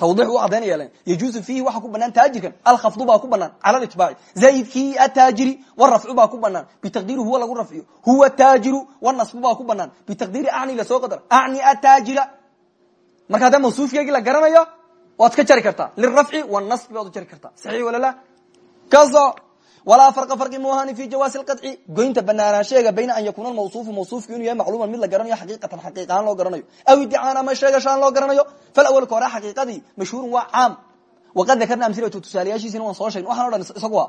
twdix u cadaynaya yajuuzu fiihi waxa ku banaan taajirkan alkhafdu baa ku banaan cala itbaaci zaydkii ataajiri warafcu baa ku banaan bitaqdiiri huwa lagu rafciyo. Huwa taajiru wanasbu baa ku banaan bitaqdiiri acni la soo qadar. Acni ataajira marka haddee mawsuufkeegii la garanayo waad ka jari kartaa. Lirafci wanasbi baad u jari kartaa. Saxiix wala la? Kaso walaa farqa farqi muhani fi jawaasi lqadci goynta banaanaansheega bayna an yakuuna mawsuufu mawsuufku inuu yahay macluuman mid la garanayo xaqiiqatan xaqiiqahaan loo garanayo aw idicaan ama sheegashaan loo garanayo falawalka hore xaqiiqadii mashhuurun waa caam waqad dakarna amhilatu tusaalayaashiisina waan soo sheegn waxan o dhan isagu a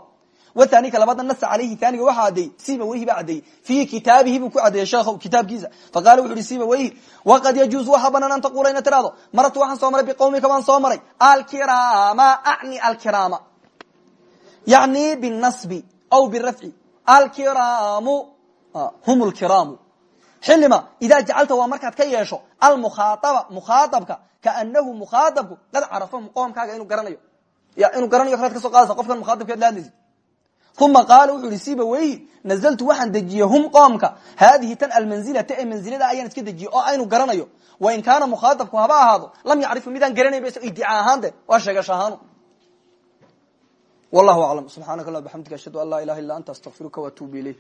wathanika labada nasa caleyhi thaniga waxaa caddeeyey siba weyhi baa caddeeyey fii kitaabihi buu ku caddeeyey sheekh kitaabkiisa faqala wuxu uhi siba weyhi waqad yajuuzu waxaa banaan an taqula ina tiraado maratu waxaan soo maray biqawmika baan soo maray alkiraama acni alkiraama yani binasbi aw birafci alkiraamu hum lkiraamu xilima idaa jacalta waa markaad ka yeesho almukhaaaba mukhaaabka kaanahu mukhaaabku qad carafahum qoomkaaga inuu garanayo. Inuu garanayo kalaad ka soo qaadaysa qofkan mukhaaabkeed la hadlaysa uma qaala wuxu ihi siba weyhi nazaltu waxaan dejiyey hum qoomka haadihi tan almanzilata ee manzilada ayaan iska dejiyey oo aynu garanayo. Wain kaana mukhaaabku haba ahaado lam yacrifu midaan garanayn ba iddica ahaan de waa sheegash ahaanu wallahu aclam subxaanaka allah bxamdika ashhadu an laa ilaha illa anta astaqfiruka waatuubu ilayk